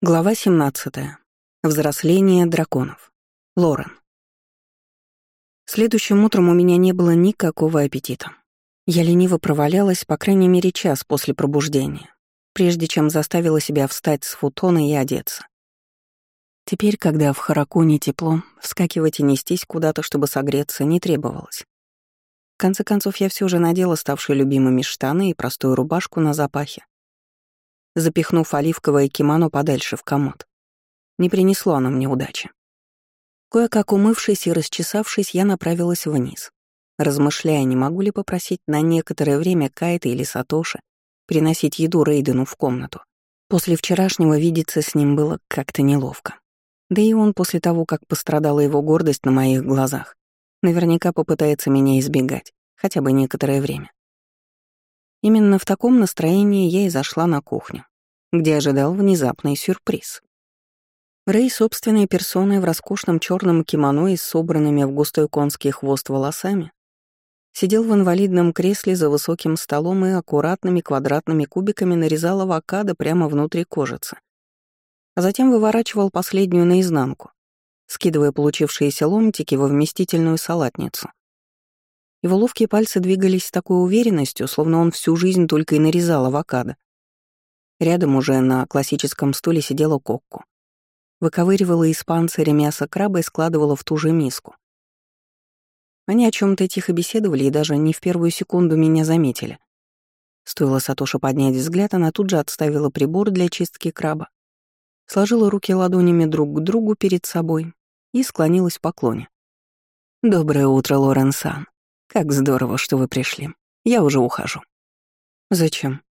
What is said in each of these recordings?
Глава 17. Взросление драконов. Лорен. Следующим утром у меня не было никакого аппетита. Я лениво провалялась, по крайней мере, час после пробуждения, прежде чем заставила себя встать с футона и одеться. Теперь, когда в Харакуне тепло, вскакивать и нестись куда-то, чтобы согреться, не требовалось. В конце концов, я все же надела ставшие любимыми штаны и простую рубашку на запахе, запихнув оливковое кимоно подальше в комод. Не принесло оно мне удачи. Кое-как умывшись и расчесавшись, я направилась вниз, размышляя, не могу ли попросить на некоторое время Кайта или Сатоши приносить еду Рейдену в комнату. После вчерашнего видеться с ним было как-то неловко. Да и он после того, как пострадала его гордость на моих глазах, наверняка попытается меня избегать, хотя бы некоторое время. Именно в таком настроении я и зашла на кухню, где ожидал внезапный сюрприз. Рэй собственной персоной в роскошном черном кимоно и с собранными в густой конский хвост волосами сидел в инвалидном кресле за высоким столом и аккуратными квадратными кубиками нарезал авокадо прямо внутри кожицы. А затем выворачивал последнюю наизнанку, скидывая получившиеся ломтики во вместительную салатницу. Его ловкие пальцы двигались с такой уверенностью, словно он всю жизнь только и нарезал авокадо. Рядом уже на классическом стуле сидела Кокку. Выковыривала из панциря мясо краба и складывала в ту же миску. Они о чем то тихо беседовали и даже не в первую секунду меня заметили. Стоило Сатоша поднять взгляд, она тут же отставила прибор для чистки краба, сложила руки ладонями друг к другу перед собой и склонилась в поклоне. «Доброе утро, Лорен Сан. Как здорово, что вы пришли. Я уже ухожу. Зачем?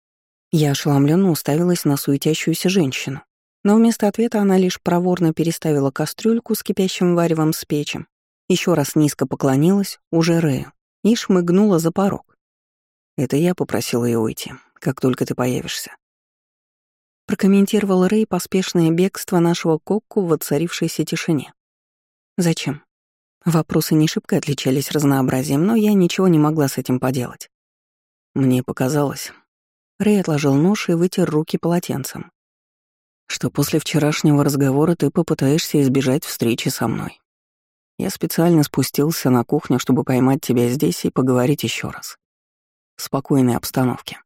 Я ошеломленно уставилась на суетящуюся женщину. Но вместо ответа она лишь проворно переставила кастрюльку с кипящим варевом с печем, еще раз низко поклонилась, уже Рэю, и шмыгнула за порог. Это я попросила ее уйти, как только ты появишься. Прокомментировал Рэй поспешное бегство нашего Кокку в воцарившейся тишине. Зачем? Вопросы не шибко отличались разнообразием, но я ничего не могла с этим поделать. Мне показалось. Рэй отложил нож и вытер руки полотенцем. Что после вчерашнего разговора ты попытаешься избежать встречи со мной. Я специально спустился на кухню, чтобы поймать тебя здесь и поговорить еще раз. В спокойной обстановке.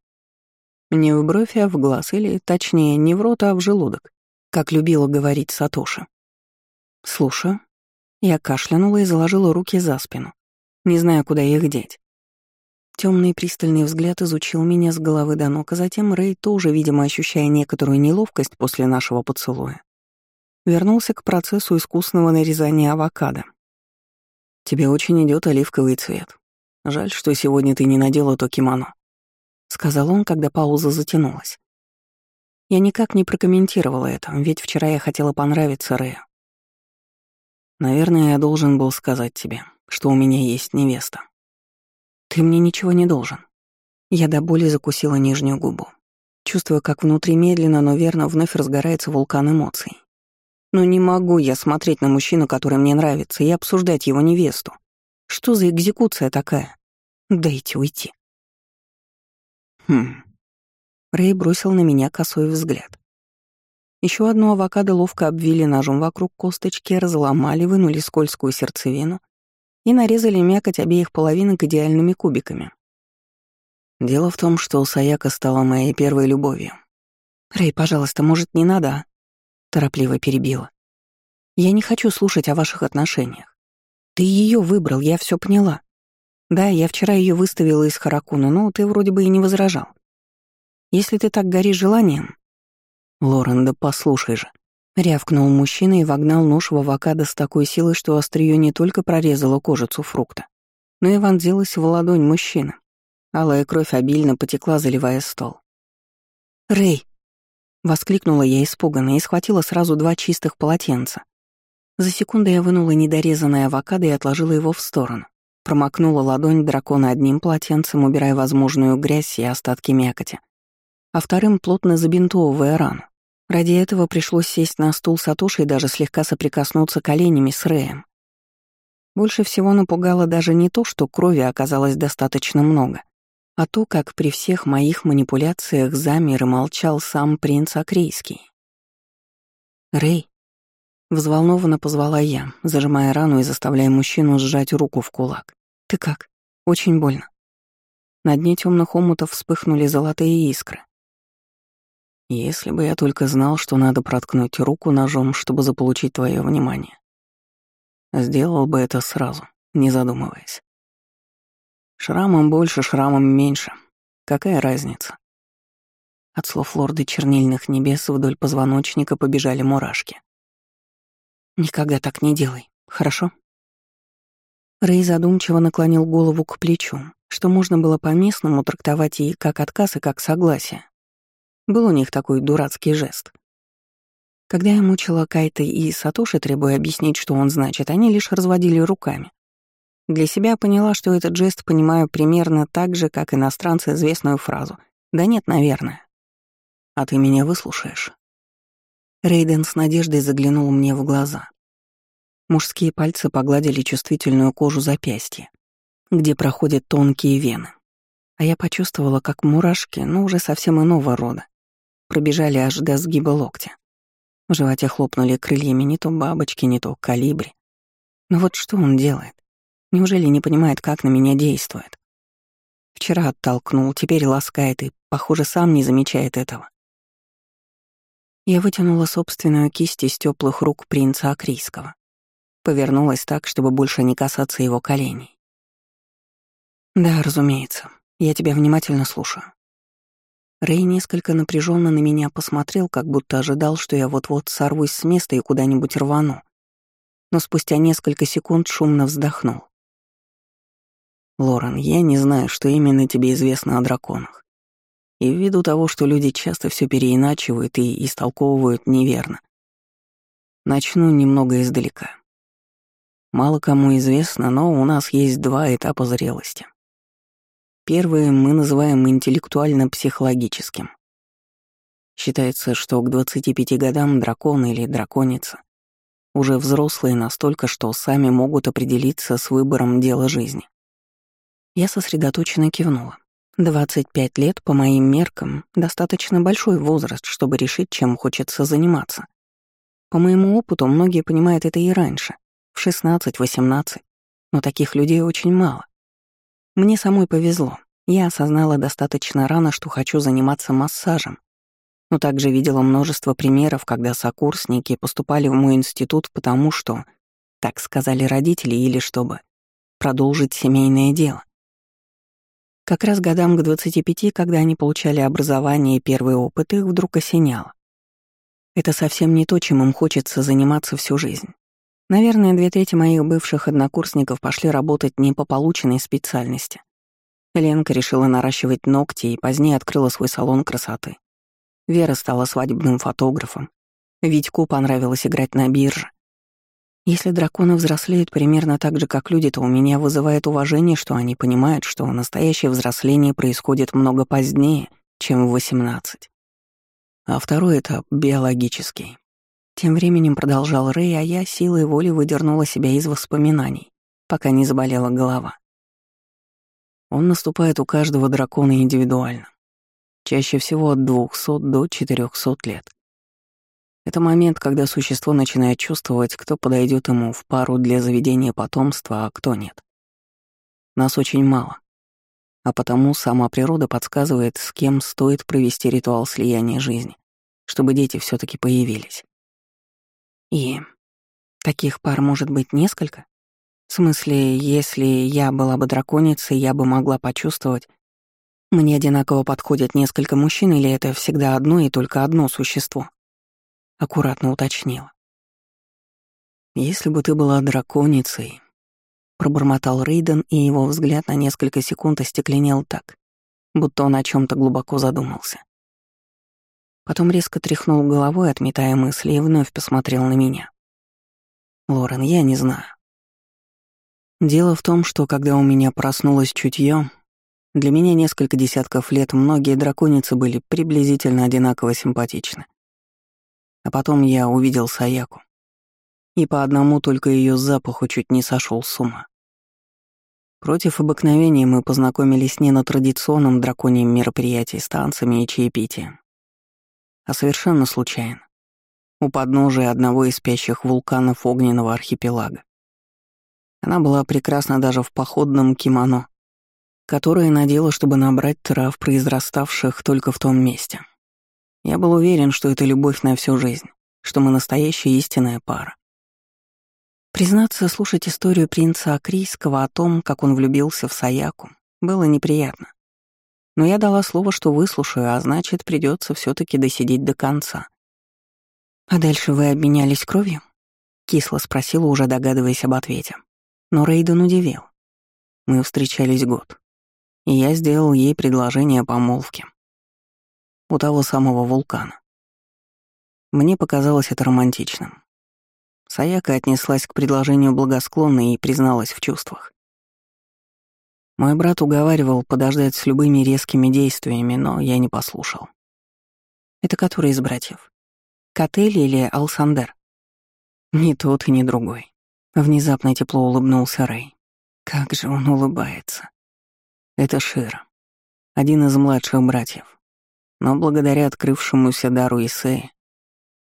Не в бровь, а в глаз, или, точнее, не в рот, а в желудок, как любила говорить Сатоши. «Слушаю», я кашлянула и заложила руки за спину, не зная, куда их деть. Темный пристальный взгляд изучил меня с головы до ног, а затем Рэй, тоже, видимо, ощущая некоторую неловкость после нашего поцелуя, вернулся к процессу искусного нарезания авокадо. «Тебе очень идет оливковый цвет. Жаль, что сегодня ты не надела то кимоно», — сказал он, когда пауза затянулась. Я никак не прокомментировала это, ведь вчера я хотела понравиться Рэю. Наверное, я должен был сказать тебе, что у меня есть невеста. Ты мне ничего не должен. Я до боли закусила нижнюю губу, чувствуя, как внутри медленно, но верно вновь разгорается вулкан эмоций. Но не могу я смотреть на мужчину, который мне нравится, и обсуждать его невесту. Что за экзекуция такая? Дайте уйти. Хм. Рэй бросил на меня косой взгляд. Еще одну авокадо ловко обвили ножом вокруг косточки, разломали, вынули скользкую сердцевину и нарезали мякоть обеих половинок идеальными кубиками. Дело в том, что Саяка стала моей первой любовью. «Рэй, пожалуйста, может, не надо?» а?» Торопливо перебила. «Я не хочу слушать о ваших отношениях. Ты ее выбрал, я все поняла. Да, я вчера ее выставила из Харакуна, но ты вроде бы и не возражал. Если ты так горишь желанием, «Лорен, да послушай же». Рявкнул мужчина и вогнал нож в авокадо с такой силой, что острие не только прорезало кожицу фрукта, но и вонзилось в ладонь мужчины. Алая кровь обильно потекла, заливая стол. «Рэй!» — воскликнула я испуганно и схватила сразу два чистых полотенца. За секунду я вынула недорезанное авокадо и отложила его в сторону. Промокнула ладонь дракона одним полотенцем, убирая возможную грязь и остатки мякоти, а вторым плотно забинтовывая рану. Ради этого пришлось сесть на стул Сатоши и даже слегка соприкоснуться коленями с Рэем. Больше всего напугало даже не то, что крови оказалось достаточно много, а то, как при всех моих манипуляциях замер и молчал сам принц Акрейский. Рэй. Взволнованно позвала я, зажимая рану и заставляя мужчину сжать руку в кулак. «Ты как? Очень больно». На дне темных омутов вспыхнули золотые искры. «Если бы я только знал, что надо проткнуть руку ножом, чтобы заполучить твое внимание. Сделал бы это сразу, не задумываясь. Шрамом больше, шрамом меньше. Какая разница?» От слов лорда чернильных небес вдоль позвоночника побежали мурашки. Никогда так не делай, хорошо?» Рэй задумчиво наклонил голову к плечу, что можно было по-местному трактовать и как отказ, и как согласие. Был у них такой дурацкий жест. Когда я мучила Кайта и Сатоши, требуя объяснить, что он значит, они лишь разводили руками. Для себя поняла, что этот жест понимаю примерно так же, как иностранцы известную фразу «Да нет, наверное». «А ты меня выслушаешь?» Рейден с надеждой заглянул мне в глаза. Мужские пальцы погладили чувствительную кожу запястья, где проходят тонкие вены. А я почувствовала, как мурашки, но уже совсем иного рода, пробежали аж до сгиба локтя. В животе хлопнули крыльями не то бабочки, не то калибри. Но вот что он делает? Неужели не понимает, как на меня действует? Вчера оттолкнул, теперь ласкает и, похоже, сам не замечает этого. Я вытянула собственную кисть из теплых рук принца Акрийского. Повернулась так, чтобы больше не касаться его коленей. «Да, разумеется. Я тебя внимательно слушаю». Рэй несколько напряженно на меня посмотрел, как будто ожидал, что я вот-вот сорвусь с места и куда-нибудь рвану. Но спустя несколько секунд шумно вздохнул. «Лорен, я не знаю, что именно тебе известно о драконах. И ввиду того, что люди часто все переиначивают и истолковывают неверно. Начну немного издалека. Мало кому известно, но у нас есть два этапа зрелости. Первый мы называем интеллектуально-психологическим. Считается, что к 25 годам дракон или драконица уже взрослые настолько, что сами могут определиться с выбором дела жизни. Я сосредоточенно кивнула. 25 лет, по моим меркам, достаточно большой возраст, чтобы решить, чем хочется заниматься. По моему опыту, многие понимают это и раньше, в 16-18, но таких людей очень мало. Мне самой повезло. Я осознала достаточно рано, что хочу заниматься массажем, но также видела множество примеров, когда сокурсники поступали в мой институт потому, что, так сказали родители, или чтобы продолжить семейное дело. Как раз годам к 25, когда они получали образование и первый опыт, их вдруг осеняло. Это совсем не то, чем им хочется заниматься всю жизнь. Наверное, две трети моих бывших однокурсников пошли работать не по полученной специальности. Ленка решила наращивать ногти и позднее открыла свой салон красоты. Вера стала свадебным фотографом. Витьку понравилось играть на бирже. Если драконы взрослеют примерно так же, как люди, то у меня вызывает уважение, что они понимают, что настоящее взросление происходит много позднее, чем в 18. А второй этап — биологический. Тем временем продолжал Рэй, а я силой воли выдернула себя из воспоминаний, пока не заболела голова. Он наступает у каждого дракона индивидуально. Чаще всего от 200 до 400 лет. Это момент, когда существо начинает чувствовать, кто подойдет ему в пару для заведения потомства, а кто нет. Нас очень мало. А потому сама природа подсказывает, с кем стоит провести ритуал слияния жизни, чтобы дети все таки появились. И таких пар может быть несколько? В смысле, если я была бы драконицей, я бы могла почувствовать, мне одинаково подходят несколько мужчин или это всегда одно и только одно существо? аккуратно уточнила. «Если бы ты была драконицей», — пробормотал Рейден, и его взгляд на несколько секунд остекленел так, будто он о чем то глубоко задумался. Потом резко тряхнул головой, отметая мысли, и вновь посмотрел на меня. «Лорен, я не знаю. Дело в том, что когда у меня проснулось чутье, для меня несколько десятков лет многие драконицы были приблизительно одинаково симпатичны. А потом я увидел Саяку. И по одному только ее запаху чуть не сошел с ума. Против обыкновения мы познакомились не на традиционном драконьем мероприятии с танцами и чаепитием, а совершенно случайно. у подножия одного из спящих вулканов огненного архипелага. Она была прекрасна даже в походном кимоно, которое надела, чтобы набрать трав, произраставших только в том месте. Я был уверен, что это любовь на всю жизнь, что мы настоящая истинная пара. Признаться, слушать историю принца Акрийского о том, как он влюбился в Саяку, было неприятно. Но я дала слово, что выслушаю, а значит, придется все таки досидеть до конца. «А дальше вы обменялись кровью?» — кисло спросила, уже догадываясь об ответе. Но Рейден удивил. Мы встречались год, и я сделал ей предложение о помолвке. У того самого вулкана. Мне показалось это романтичным. Саяка отнеслась к предложению благосклонно и призналась в чувствах. Мой брат уговаривал подождать с любыми резкими действиями, но я не послушал. Это который из братьев? Котель или Алсандер? Ни тот ни другой. Внезапно тепло улыбнулся Рэй. Как же он улыбается. Это Шира, один из младших братьев. Но благодаря открывшемуся дару Исеи,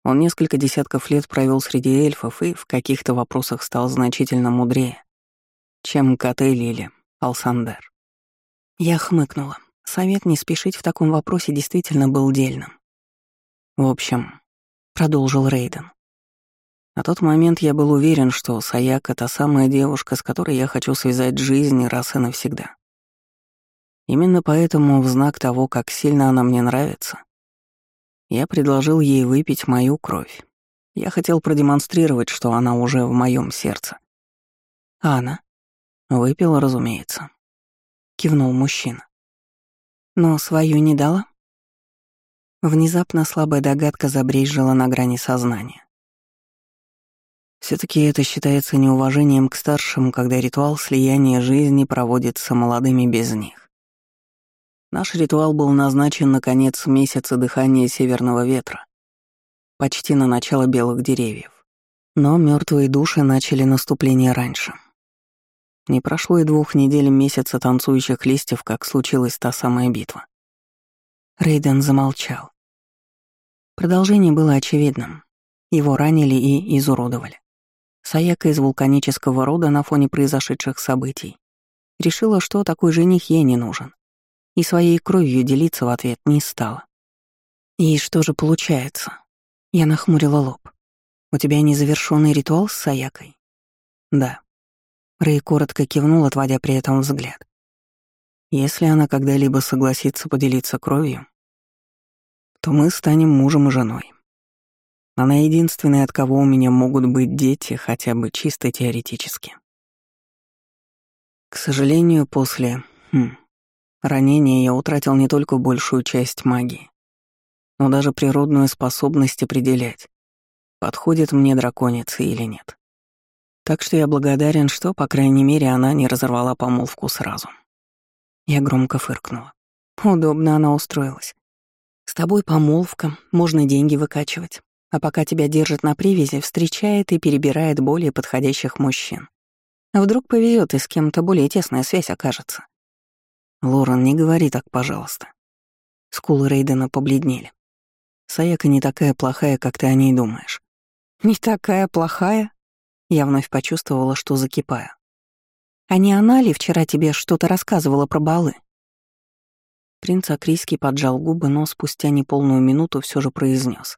он несколько десятков лет провел среди эльфов и в каких-то вопросах стал значительно мудрее, чем Котель или Алсандер. Я хмыкнула. Совет не спешить в таком вопросе действительно был дельным. В общем, продолжил Рейден. На тот момент я был уверен, что Саяк — та самая девушка, с которой я хочу связать жизнь раз и навсегда. Именно поэтому, в знак того, как сильно она мне нравится, я предложил ей выпить мою кровь. Я хотел продемонстрировать, что она уже в моем сердце. А она? Выпила, разумеется. Кивнул мужчина. Но свою не дала? Внезапно слабая догадка забрежила на грани сознания. все таки это считается неуважением к старшим, когда ритуал слияния жизни проводится молодыми без них. Наш ритуал был назначен на конец месяца дыхания северного ветра, почти на начало белых деревьев. Но мертвые души начали наступление раньше. Не прошло и двух недель месяца танцующих листьев, как случилась та самая битва. Рейден замолчал. Продолжение было очевидным. Его ранили и изуродовали. Саяка из вулканического рода на фоне произошедших событий решила, что такой жених ей не нужен, и своей кровью делиться в ответ не стала. «И что же получается?» Я нахмурила лоб. «У тебя незавершенный ритуал с Саякой?» «Да», Рэй коротко кивнул, отводя при этом взгляд. Если она когда-либо согласится поделиться кровью, то мы станем мужем и женой. Она единственная, от кого у меня могут быть дети, хотя бы чисто теоретически. К сожалению, после хм, ранения я утратил не только большую часть магии, но даже природную способность определять, подходит мне драконица или нет. Так что я благодарен, что, по крайней мере, она не разорвала помолвку сразу. Я громко фыркнула. Удобно она устроилась. С тобой помолвка, можно деньги выкачивать. А пока тебя держит на привязи, встречает и перебирает более подходящих мужчин. Вдруг повезет и с кем-то более тесная связь окажется. Лорен, не говори так, пожалуйста. Скулы Рейдена побледнели. Саяка не такая плохая, как ты о ней думаешь. Не такая плохая? Я вновь почувствовала, что закипаю. «А не она ли вчера тебе что-то рассказывала про балы?» Принц Акрийский поджал губы, но спустя неполную минуту все же произнес: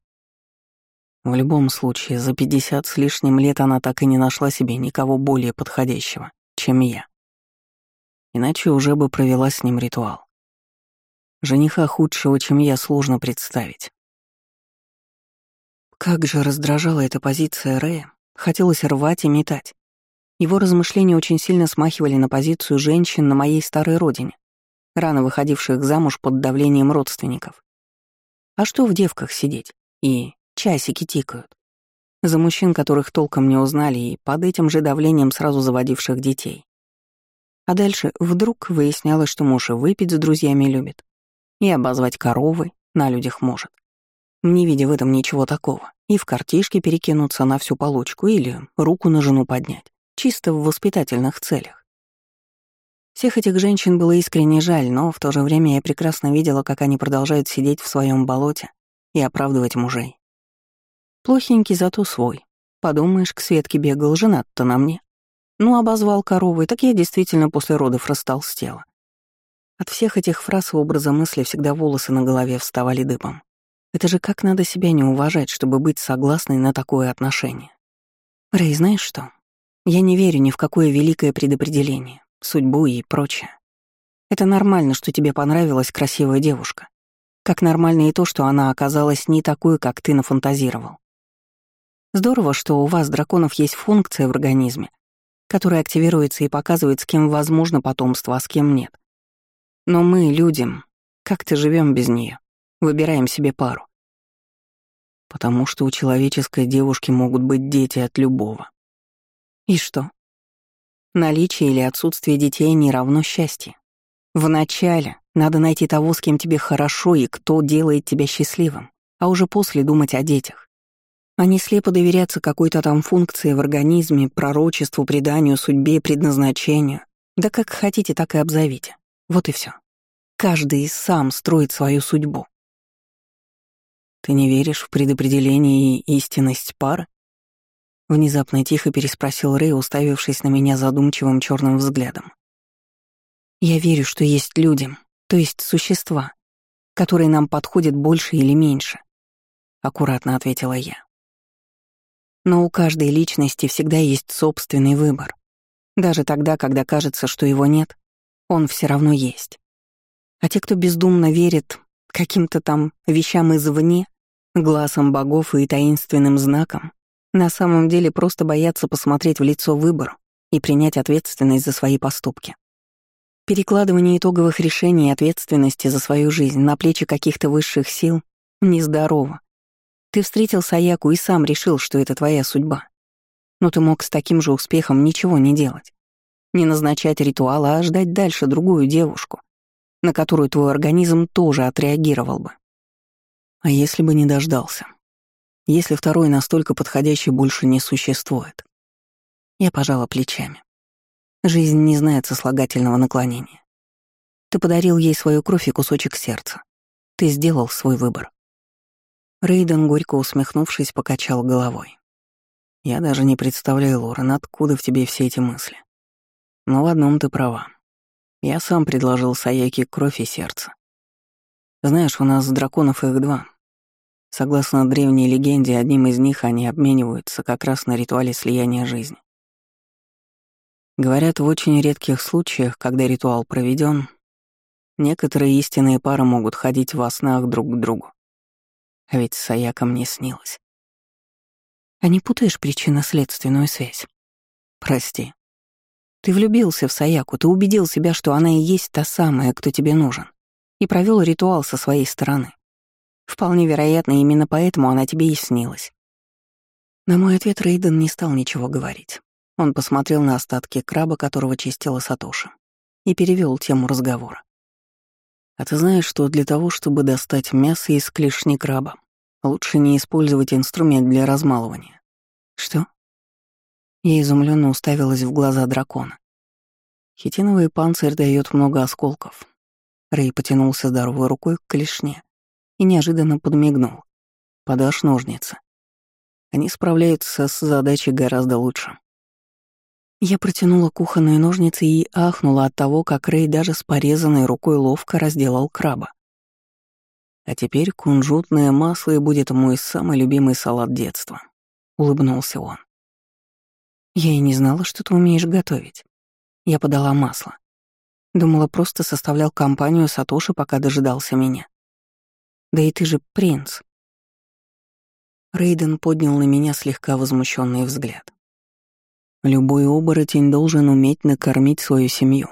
В любом случае, за пятьдесят с лишним лет она так и не нашла себе никого более подходящего, чем я. Иначе уже бы провела с ним ритуал. Жениха худшего, чем я, сложно представить. Как же раздражала эта позиция Рэя, Хотелось рвать и метать. Его размышления очень сильно смахивали на позицию женщин на моей старой родине, рано выходивших замуж под давлением родственников. А что в девках сидеть? И часики тикают. За мужчин, которых толком не узнали, и под этим же давлением сразу заводивших детей. А дальше вдруг выяснялось, что муж и выпить с друзьями любит, и обозвать коровой на людях может не видя в этом ничего такого, и в картишке перекинуться на всю получку или руку на жену поднять, чисто в воспитательных целях. Всех этих женщин было искренне жаль, но в то же время я прекрасно видела, как они продолжают сидеть в своем болоте и оправдывать мужей. Плохенький, зато свой. Подумаешь, к Светке бегал, женат-то на мне. Ну, обозвал коровой, так я действительно после родов растолстела. От всех этих фраз и образа мысли всегда волосы на голове вставали дыбом. Это же как надо себя не уважать, чтобы быть согласной на такое отношение. Рэй, знаешь что? Я не верю ни в какое великое предопределение, судьбу и прочее. Это нормально, что тебе понравилась красивая девушка. Как нормально и то, что она оказалась не такой, как ты нафантазировал. Здорово, что у вас, драконов, есть функция в организме, которая активируется и показывает, с кем возможно потомство, а с кем нет. Но мы, людям, как-то живем без нее, выбираем себе пару. Потому что у человеческой девушки могут быть дети от любого. И что? Наличие или отсутствие детей не равно счастье. Вначале надо найти того, с кем тебе хорошо и кто делает тебя счастливым, а уже после думать о детях. А не слепо доверяться какой-то там функции в организме, пророчеству, преданию, судьбе, предназначению. Да как хотите, так и обзовите. Вот и все. Каждый сам строит свою судьбу. Ты не веришь в предопределение и истинность пары? Внезапно тихо переспросил Рэй, уставившись на меня задумчивым черным взглядом. Я верю, что есть люди, то есть существа, которые нам подходят больше или меньше, аккуратно ответила я. Но у каждой личности всегда есть собственный выбор. Даже тогда, когда кажется, что его нет, он все равно есть. А те, кто бездумно верит каким-то там вещам извне, глазом богов и таинственным знаком, на самом деле просто боятся посмотреть в лицо выбору и принять ответственность за свои поступки. Перекладывание итоговых решений и ответственности за свою жизнь на плечи каких-то высших сил нездорово. Ты встретил Саяку и сам решил, что это твоя судьба. Но ты мог с таким же успехом ничего не делать. Не назначать ритуал, а ждать дальше другую девушку, на которую твой организм тоже отреагировал бы. А если бы не дождался? Если второй настолько подходящий больше не существует? Я пожала плечами. Жизнь не знает сослагательного наклонения. Ты подарил ей свою кровь и кусочек сердца. Ты сделал свой выбор. Рейден, горько усмехнувшись, покачал головой. Я даже не представляю, Лорен, откуда в тебе все эти мысли. Но в одном ты права. Я сам предложил Саяке кровь и сердце. Знаешь, у нас драконов их два. Согласно древней легенде, одним из них они обмениваются как раз на ритуале слияния жизни. Говорят, в очень редких случаях, когда ритуал проведен, некоторые истинные пары могут ходить во снах друг к другу. А ведь Саяка мне снилась. А не путаешь причинно-следственную связь? Прости. Ты влюбился в Саяку, ты убедил себя, что она и есть та самая, кто тебе нужен, и провел ритуал со своей стороны. Вполне вероятно, именно поэтому она тебе и снилась. На мой ответ Рейден не стал ничего говорить. Он посмотрел на остатки краба, которого чистила Сатоши, и перевел тему разговора. «А ты знаешь, что для того, чтобы достать мясо из клешни краба, лучше не использовать инструмент для размалывания?» «Что?» Я изумленно уставилась в глаза дракона. Хитиновый панцирь дает много осколков. Рэй потянулся здоровой рукой к клешне и неожиданно подмигнул. «Подашь ножницы?» Они справляются с задачей гораздо лучше. Я протянула кухонные ножницы и ахнула от того, как Рэй даже с порезанной рукой ловко разделал краба. А теперь кунжутное масло и будет мой самый любимый салат детства. Улыбнулся он. Я и не знала, что ты умеешь готовить. Я подала масло. Думала, просто составлял компанию Сатоши, пока дожидался меня. Да и ты же принц. Рейден поднял на меня слегка возмущенный взгляд. Любой оборотень должен уметь накормить свою семью.